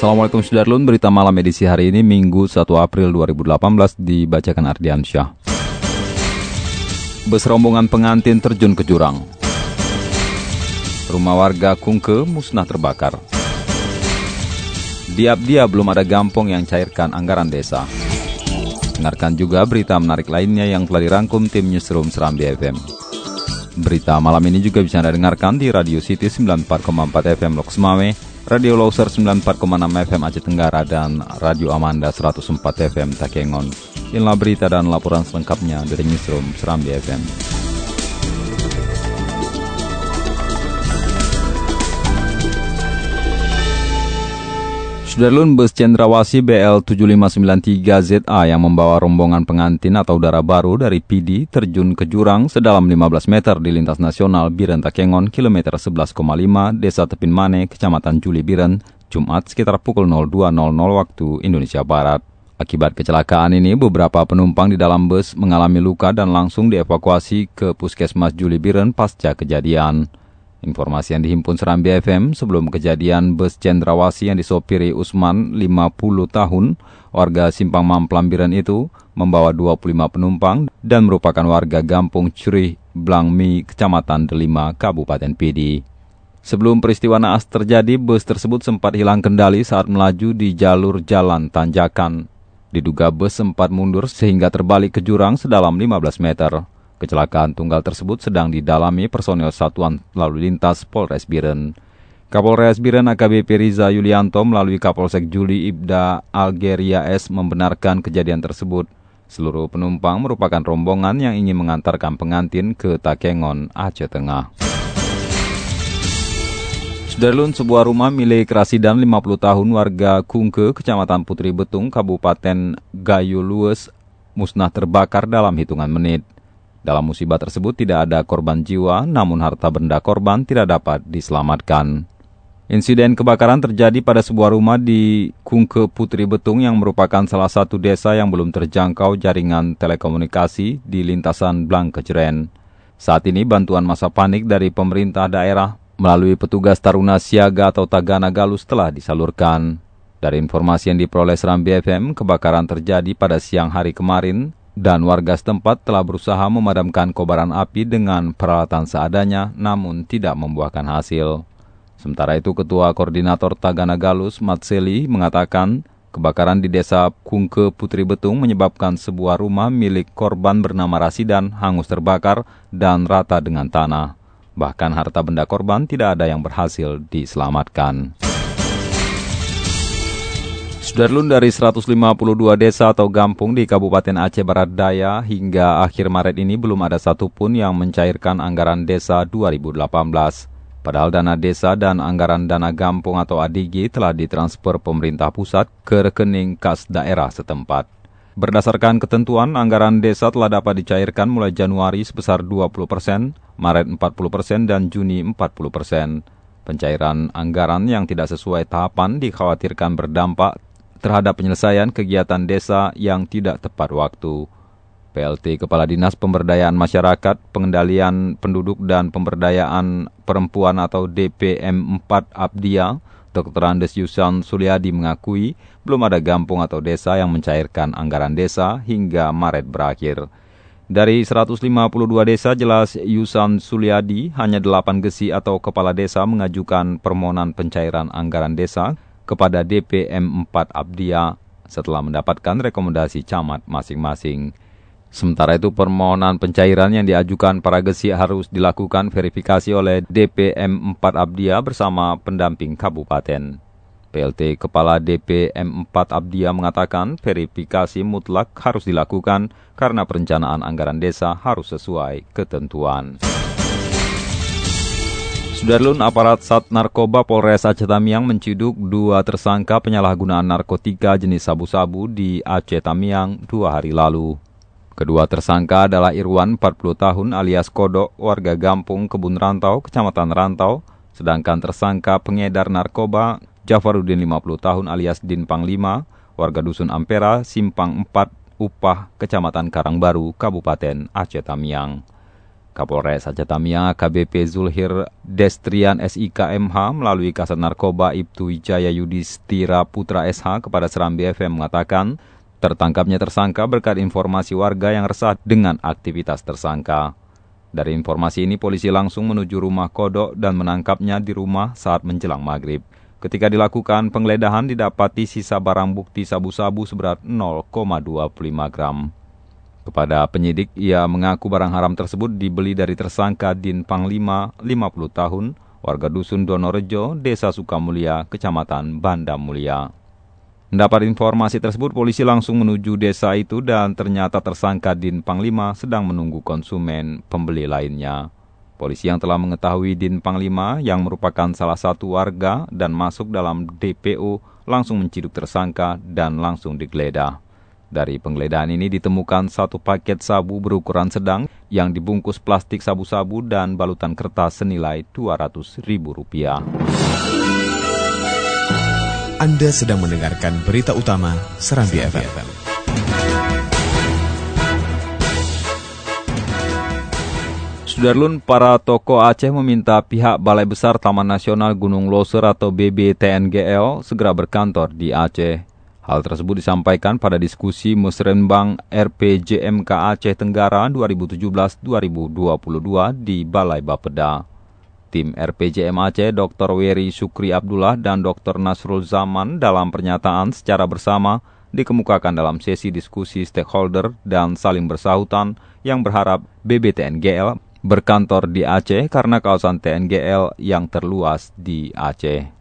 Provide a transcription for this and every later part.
Assalamualaikum Sudarlun, berita malam edisi hari ini Minggu 1 April 2018 dibacakan Ardian Syah. Bus pengantin terjun ke jurang. Rumah warga Kungke musnah terbakar. Di Abdia belum ada gampong yang cairkan anggaran desa. Dengarkan juga berita menarik lainnya yang telah dirangkum tim Newsroom Serambi FM. Berita malam ini juga bisa Anda dengarkan di Radio City 94,4 FM Lok Semawe, Radio Loser 94,6 FM Aceh Tenggara dan Radio Amanda 104 FM Takengon. Inilah berita dan laporan selengkapnya dari Newsroom Serambi FM. Sudarlun bus Cendrawasi BL 7593ZA yang membawa rombongan pengantin atau udara baru dari PD terjun ke jurang sedalam 15 meter di lintas nasional Biren Takengon, kilometer 11,5, Desa Tepin Mane, Kecamatan Juli Biren, Jumat sekitar pukul 02.00 waktu Indonesia Barat. Akibat kecelakaan ini, beberapa penumpang di dalam bus mengalami luka dan langsung dievakuasi ke Puskesmas Juli Biren pasca kejadian. Informasi yang dihimpun Serambi FM sebelum kejadian bus Cendrawasi yang disopiri Usman 50 tahun, warga Simpang Mamplambiran itu membawa 25 penumpang dan merupakan warga Gampung Curih, Blangmi, Kecamatan Delima, Kabupaten Pidi. Sebelum peristiwa naas terjadi, bus tersebut sempat hilang kendali saat melaju di jalur jalan tanjakan. Diduga bus sempat mundur sehingga terbalik ke jurang sedalam 15 meter. Kecelakaan tunggal tersebut sedang didalami personel Satuan Lalu Lintas Polres Biren. Kapolres Biren AKBP Riza Yulianto melalui Kapolsek Juli Ibda Algeria S membenarkan kejadian tersebut. Seluruh penumpang merupakan rombongan yang ingin mengantarkan pengantin ke Takengon, Aceh Tengah. Sudarlun sebuah rumah milik Rasidan 50 tahun warga Kungke, Kecamatan Putri Betung, Kabupaten Gayo Lues, musnah terbakar dalam hitungan menit. Dalam musibah tersebut tidak ada korban jiwa, namun harta benda korban tidak dapat diselamatkan. Insiden kebakaran terjadi pada sebuah rumah di Kungke Putri Betung yang merupakan salah satu desa yang belum terjangkau jaringan telekomunikasi di lintasan Blang Kejeren. Saat ini bantuan masa panik dari pemerintah daerah melalui petugas Taruna Siaga atau Tagana Galus telah disalurkan. Dari informasi yang diperoleh Serambi FM, kebakaran terjadi pada siang hari kemarin dan warga setempat telah berusaha memadamkan kobaran api dengan peralatan seadanya namun tidak membuahkan hasil. Sementara itu Ketua Koordinator Tagana Galus Matseli mengatakan kebakaran di desa Kungke Putri Betung menyebabkan sebuah rumah milik korban bernama Rasidan hangus terbakar dan rata dengan tanah. Bahkan harta benda korban tidak ada yang berhasil diselamatkan. Sudarlun dari 152 desa atau gampung di Kabupaten Aceh Barat Daya hingga akhir Maret ini belum ada satupun yang mencairkan anggaran desa 2018. Padahal dana desa dan anggaran dana gampung atau ADG telah ditransfer pemerintah pusat ke rekening kas daerah setempat. Berdasarkan ketentuan, anggaran desa telah dapat dicairkan mulai Januari sebesar 20%, Maret 40%, dan Juni 40%. Pencairan anggaran yang tidak sesuai tahapan dikhawatirkan berdampak terhadap penyelesaian kegiatan desa yang tidak tepat waktu. PLT Kepala Dinas Pemberdayaan Masyarakat, Pengendalian Penduduk dan Pemberdayaan Perempuan atau DPM 4 Abdia, Dr. Andes Yusan Suliadi mengakui belum ada gampung atau desa yang mencairkan anggaran desa hingga Maret berakhir. Dari 152 desa jelas Yusan Suliadi, hanya 8 gesi atau kepala desa mengajukan permohonan pencairan anggaran desa kepada DPM 4 Abdia setelah mendapatkan rekomendasi camat masing-masing. Sementara itu permohonan pencairan yang diajukan para gesi harus dilakukan verifikasi oleh DPM 4 Abdia bersama pendamping kabupaten. PLT Kepala DPM 4 Abdia mengatakan verifikasi mutlak harus dilakukan karena perencanaan anggaran desa harus sesuai ketentuan. Sudarlun aparat Sat Narkoba Polres Aceh Tamiang menciduk dua tersangka penyalahgunaan narkotika jenis sabu-sabu di Aceh Tamiang dua hari lalu. Kedua tersangka adalah Irwan 40 tahun alias Kodok warga Gampung Kebun Rantau, Kecamatan Rantau, sedangkan tersangka pengedar narkoba Jafarudin 50 tahun alias Din Panglima, warga Dusun Ampera, Simpang 4, Upah, Kecamatan Karangbaru, Kabupaten Aceh Tamiang. Kapolres Aceh Tamiang KBP Zulhir Destrian SIKMH melalui Kasat Narkoba Ibtu Wijaya Yudhistira Putra SH kepada Seram BFM mengatakan tertangkapnya tersangka berkat informasi warga yang resah dengan aktivitas tersangka. Dari informasi ini polisi langsung menuju rumah Kodok dan menangkapnya di rumah saat menjelang maghrib. Ketika dilakukan penggeledahan didapati sisa barang bukti sabu-sabu seberat 0,25 gram. Kepada penyidik, ia mengaku barang haram tersebut dibeli dari tersangka Din Panglima, 50 tahun, warga Dusun Donorejo, Desa Sukamulya, Kecamatan Banda Mulia. Mendapat informasi tersebut, polisi langsung menuju desa itu dan ternyata tersangka Din Panglima sedang menunggu konsumen pembeli lainnya. Polisi yang telah mengetahui Din Panglima yang merupakan salah satu warga dan masuk dalam DPO langsung menciduk tersangka dan langsung digeledah. Dari penggeledahan ini ditemukan satu paket sabu berukuran sedang yang dibungkus plastik sabu-sabu dan balutan kertas senilai Rp200.000. Anda sedang mendengarkan berita utama Serambi FM. Sudarlun, para tokoh Aceh meminta pihak Balai Besar Taman Nasional Gunung Loser atau BBTNGL segera berkantor di Aceh. Hal tersebut disampaikan pada diskusi Musrenbang RPJMK Aceh Tenggara 2017-2022 di Balai Bapeda. Tim RPJM Aceh Dr. Weri Sukri Abdullah dan Dr. Nasrul Zaman dalam pernyataan secara bersama dikemukakan dalam sesi diskusi stakeholder dan saling bersahutan yang berharap BBTNGL berkantor di Aceh karena kawasan TNGL yang terluas di Aceh.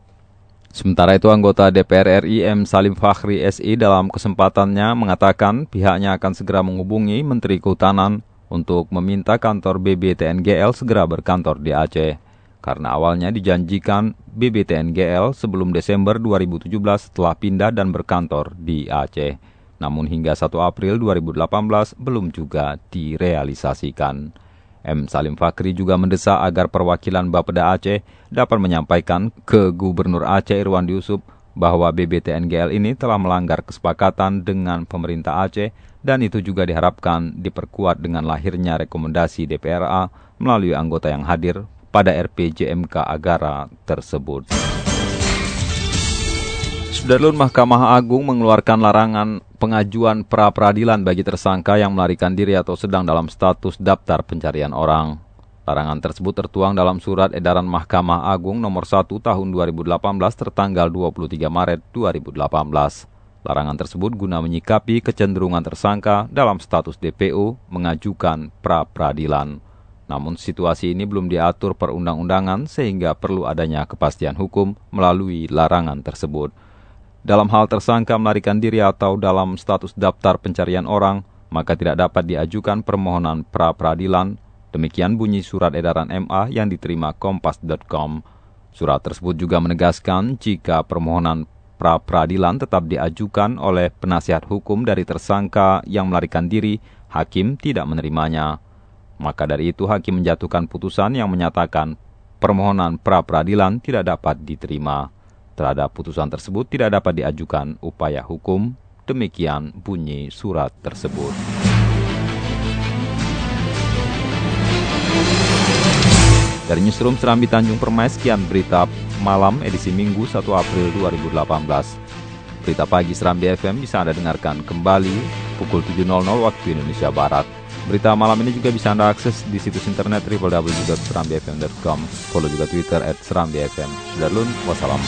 Sementara itu anggota DPR RI M. Salim Fakhri SI dalam kesempatannya mengatakan pihaknya akan segera menghubungi Menteri Kehutanan untuk meminta kantor BBTNGL segera berkantor di Aceh. Karena awalnya dijanjikan BBTNGL sebelum Desember 2017 telah pindah dan berkantor di Aceh. Namun hingga 1 April 2018 belum juga direalisasikan. M. Salim Fakri juga mendesak agar perwakilan Bapeda Aceh dapat menyampaikan ke Gubernur Aceh Irwan Yusuf bahwa BBTNGL ini telah melanggar kesepakatan dengan pemerintah Aceh dan itu juga diharapkan diperkuat dengan lahirnya rekomendasi DPRA melalui anggota yang hadir pada RPJMK Agara tersebut. Sudarlun Mahkamah Agung mengeluarkan larangan pengajuan pra-peradilan bagi tersangka yang melarikan diri atau sedang dalam status daftar pencarian orang. Larangan tersebut tertuang dalam surat edaran Mahkamah Agung nomor 1 tahun 2018 tertanggal 23 Maret 2018. Larangan tersebut guna menyikapi kecenderungan tersangka dalam status DPO mengajukan pra-peradilan. Namun situasi ini belum diatur perundang-undangan sehingga perlu adanya kepastian hukum melalui larangan tersebut. Dalam hal tersangka melarikan diri atau dalam status daftar pencarian orang, maka tidak dapat diajukan permohonan pra-peradilan. Demikian bunyi surat edaran MA yang diterima kompas.com. Surat tersebut juga menegaskan jika permohonan pra-peradilan tetap diajukan oleh penasihat hukum dari tersangka yang melarikan diri, hakim tidak menerimanya. Maka dari itu hakim menjatuhkan putusan yang menyatakan permohonan pra-peradilan tidak dapat diterima. Terhadap putusan tersebut tidak dapat diajukan upaya hukum, demikian bunyi surat tersebut. Dari Newsroom Serambi Tanjung Permai, sekian berita malam edisi Minggu 1 April 2018. Berita pagi Serambi FM bisa Anda dengarkan kembali pukul 7.00 waktu Indonesia Barat. Berita malam ini juga bisa Anda akses di situs internet www.serambifm.com. Follow juga Twitter at Serambi FM. Sudah lun, wassalam.